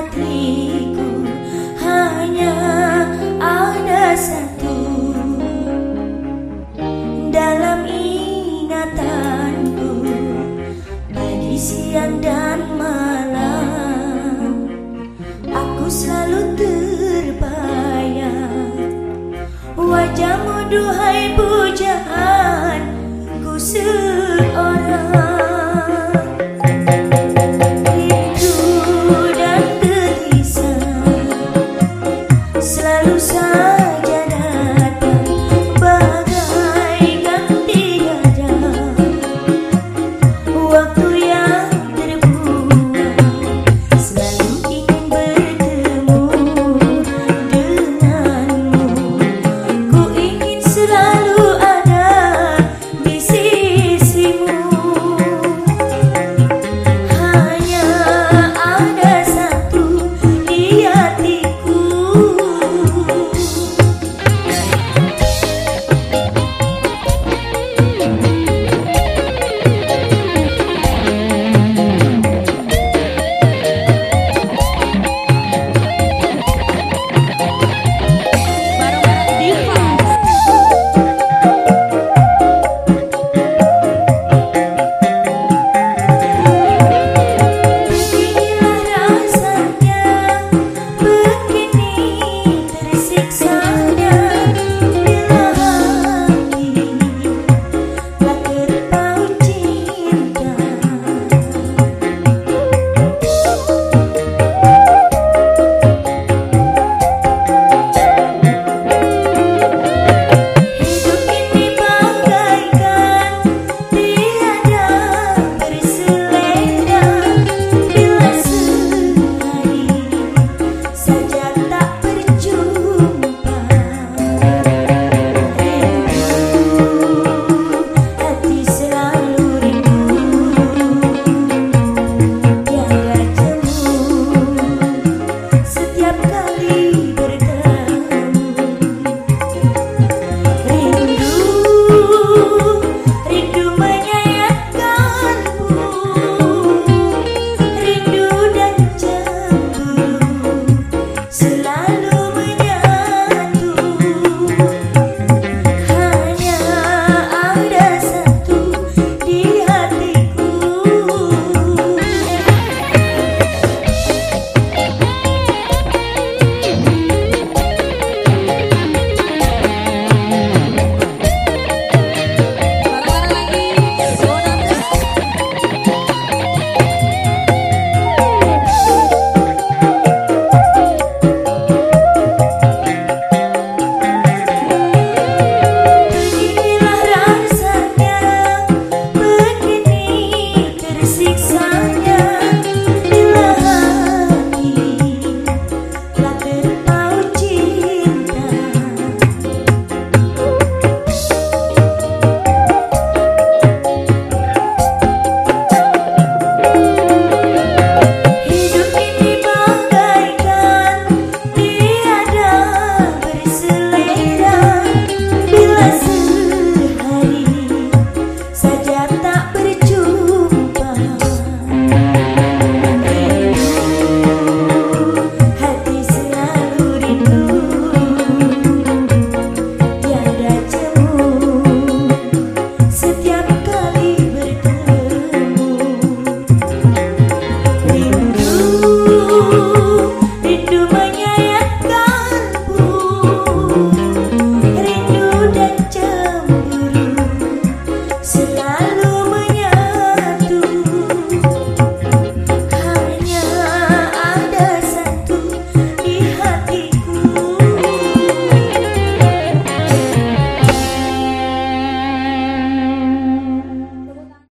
hatiku hanya ada satu. Dalam ingatanku pagi siang dan malam aku selalu terbayang wajahmu duhai pujaan ku seorang